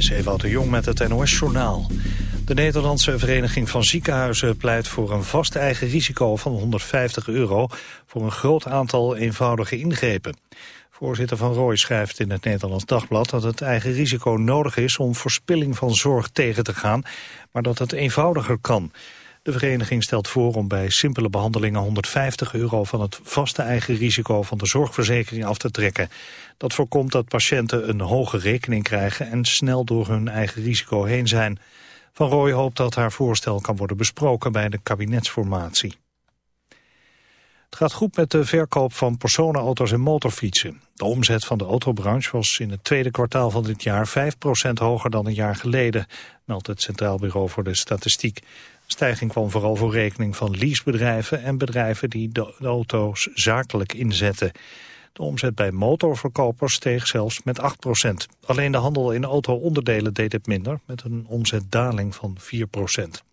Dit de Jong met het NOS-journaal. De Nederlandse Vereniging van Ziekenhuizen pleit voor een vast eigen risico van 150 euro... voor een groot aantal eenvoudige ingrepen. Voorzitter Van Rooij schrijft in het Nederlands Dagblad dat het eigen risico nodig is om verspilling van zorg tegen te gaan, maar dat het eenvoudiger kan. De vereniging stelt voor om bij simpele behandelingen 150 euro van het vaste eigen risico van de zorgverzekering af te trekken. Dat voorkomt dat patiënten een hoge rekening krijgen en snel door hun eigen risico heen zijn. Van Rooij hoopt dat haar voorstel kan worden besproken bij de kabinetsformatie. Het gaat goed met de verkoop van personenauto's en motorfietsen. De omzet van de autobranche was in het tweede kwartaal van dit jaar 5% hoger dan een jaar geleden, meldt het Centraal Bureau voor de Statistiek. De stijging kwam vooral voor rekening van leasebedrijven en bedrijven die de auto's zakelijk inzetten. De omzet bij motorverkopers steeg zelfs met 8%. Alleen de handel in auto-onderdelen deed het minder, met een omzetdaling van 4%.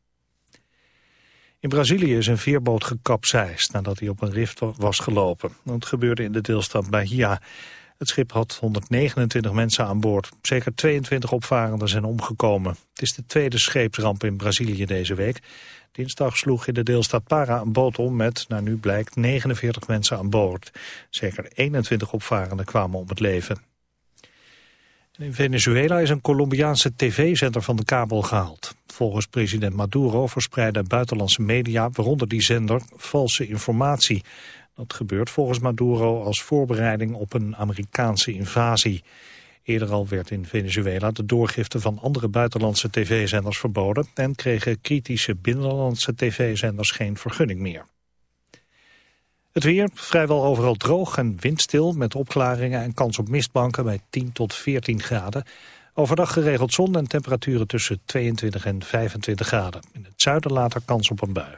In Brazilië is een veerboot gekapseist nadat hij op een rift was gelopen. Het gebeurde in de deelstad Bahia. Het schip had 129 mensen aan boord. Zeker 22 opvarenden zijn omgekomen. Het is de tweede scheepsramp in Brazilië deze week. Dinsdag sloeg in de deelstad Para een boot om met, naar nu blijkt, 49 mensen aan boord. Zeker 21 opvarenden kwamen om het leven. In Venezuela is een Colombiaanse tv-zender van de kabel gehaald. Volgens president Maduro verspreiden buitenlandse media, waaronder die zender, valse informatie. Dat gebeurt volgens Maduro als voorbereiding op een Amerikaanse invasie. Eerder al werd in Venezuela de doorgifte van andere buitenlandse tv-zenders verboden... en kregen kritische binnenlandse tv-zenders geen vergunning meer. Het weer vrijwel overal droog en windstil met opklaringen en kans op mistbanken bij 10 tot 14 graden. Overdag geregeld zon en temperaturen tussen 22 en 25 graden. In het zuiden later kans op een bui.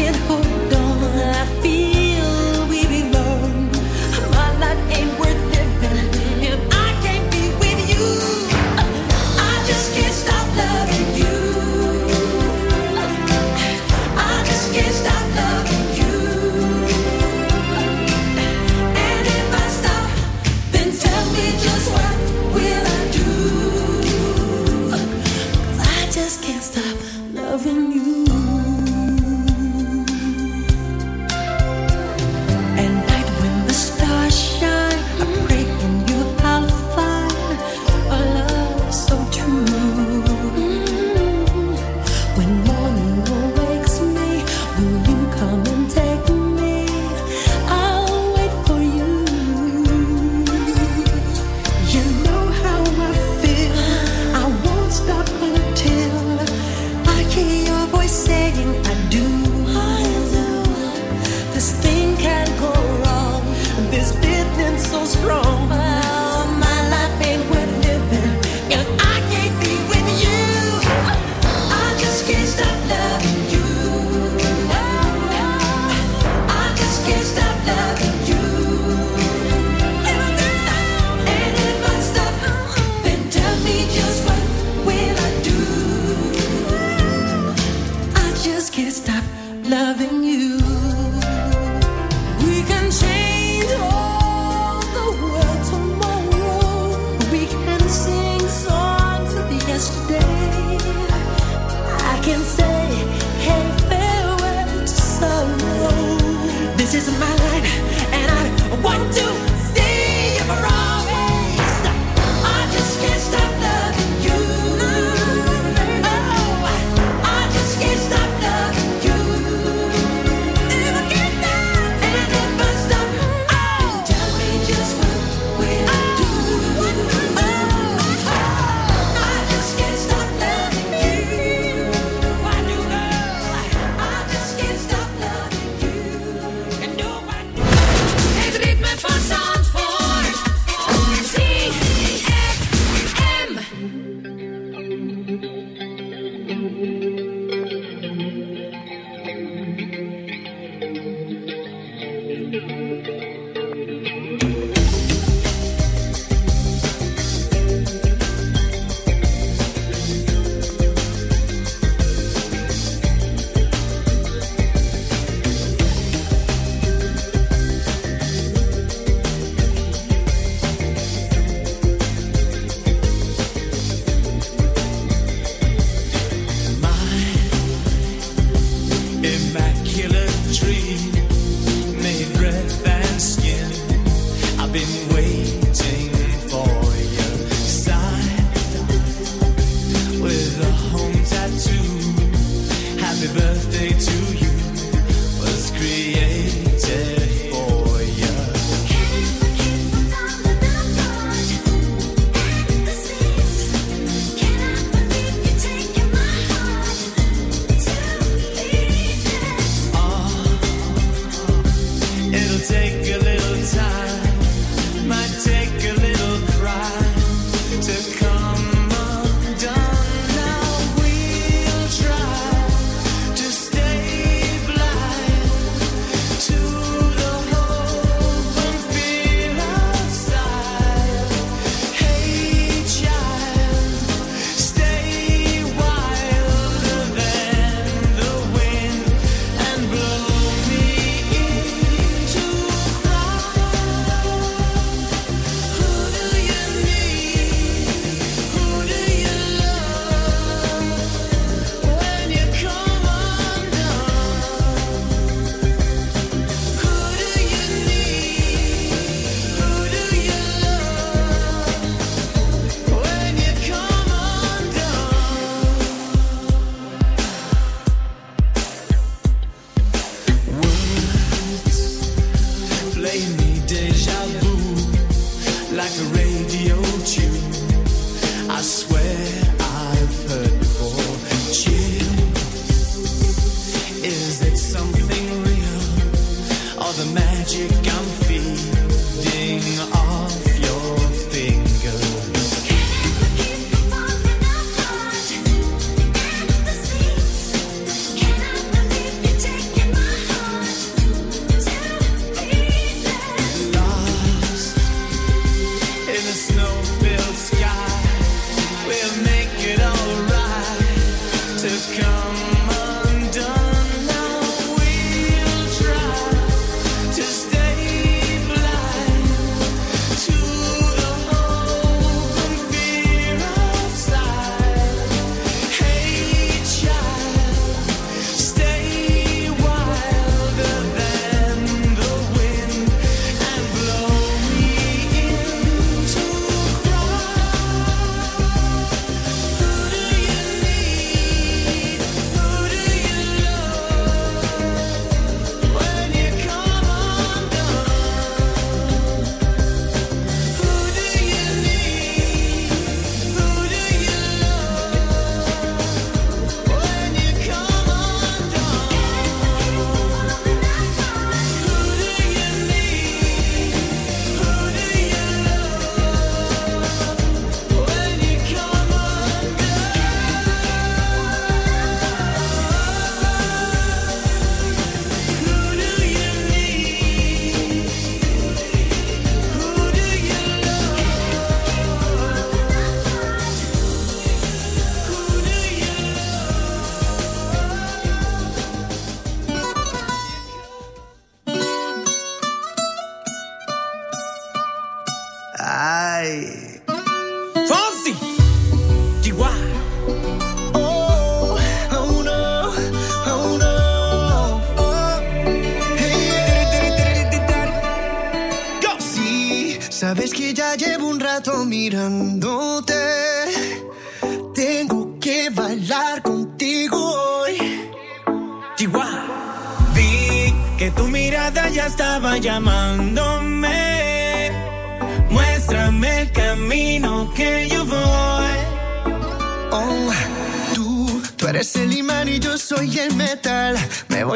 get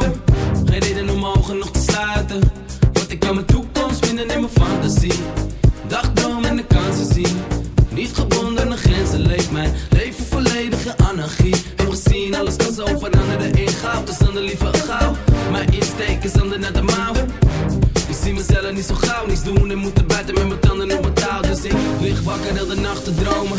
Geen reden om ogen nog te sluiten. Want ik kan mijn toekomst vinden in mijn fantasie. Dagdroom en de kansen zien. Niet gebonden aan grenzen leeft mijn leven volledige anarchie. Heb gezien, alles kan zo veranderen in goud. Dus dan de liever gauw. Mijn insteek is ander naar de mouw. Ik zie mezelf niet zo gauw niets doen en moeten buiten met mijn tanden op mijn touw. Dus ik lig wakker heel de nacht te dromen.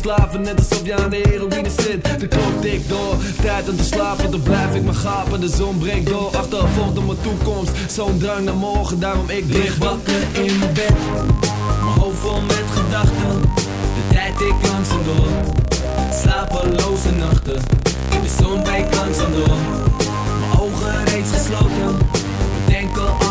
Verslaven, net alsof je aan de heroïne zit. De klok tikt door, tijd om te slapen. Dan blijf ik maar gapen, de zon breekt door. Achtervolgt op mijn toekomst, zo'n drang naar morgen. Daarom ik Lig wakker in mijn bed, mijn hoofd vol met gedachten. De tijd ik langzaam door, slapeloze nachten. De zon breekt langzaam door, mijn ogen reeds gesloten. Bedenken als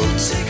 Will take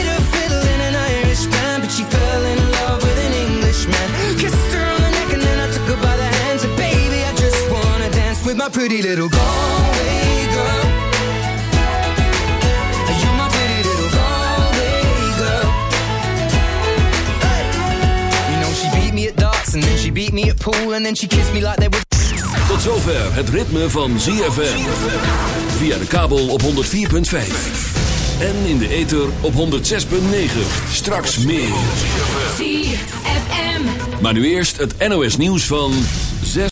pretty little Galway girl. You're my pretty little Galway girl. Hey! You know she beat me at darts and then she beat me at pool and then she kissed me like there was. Tot zover het ritme van ZFM. Via de kabel op 104.5. En in de ether op 106.9. Straks meer. ZFM. Maar nu eerst het NOS nieuws van 6.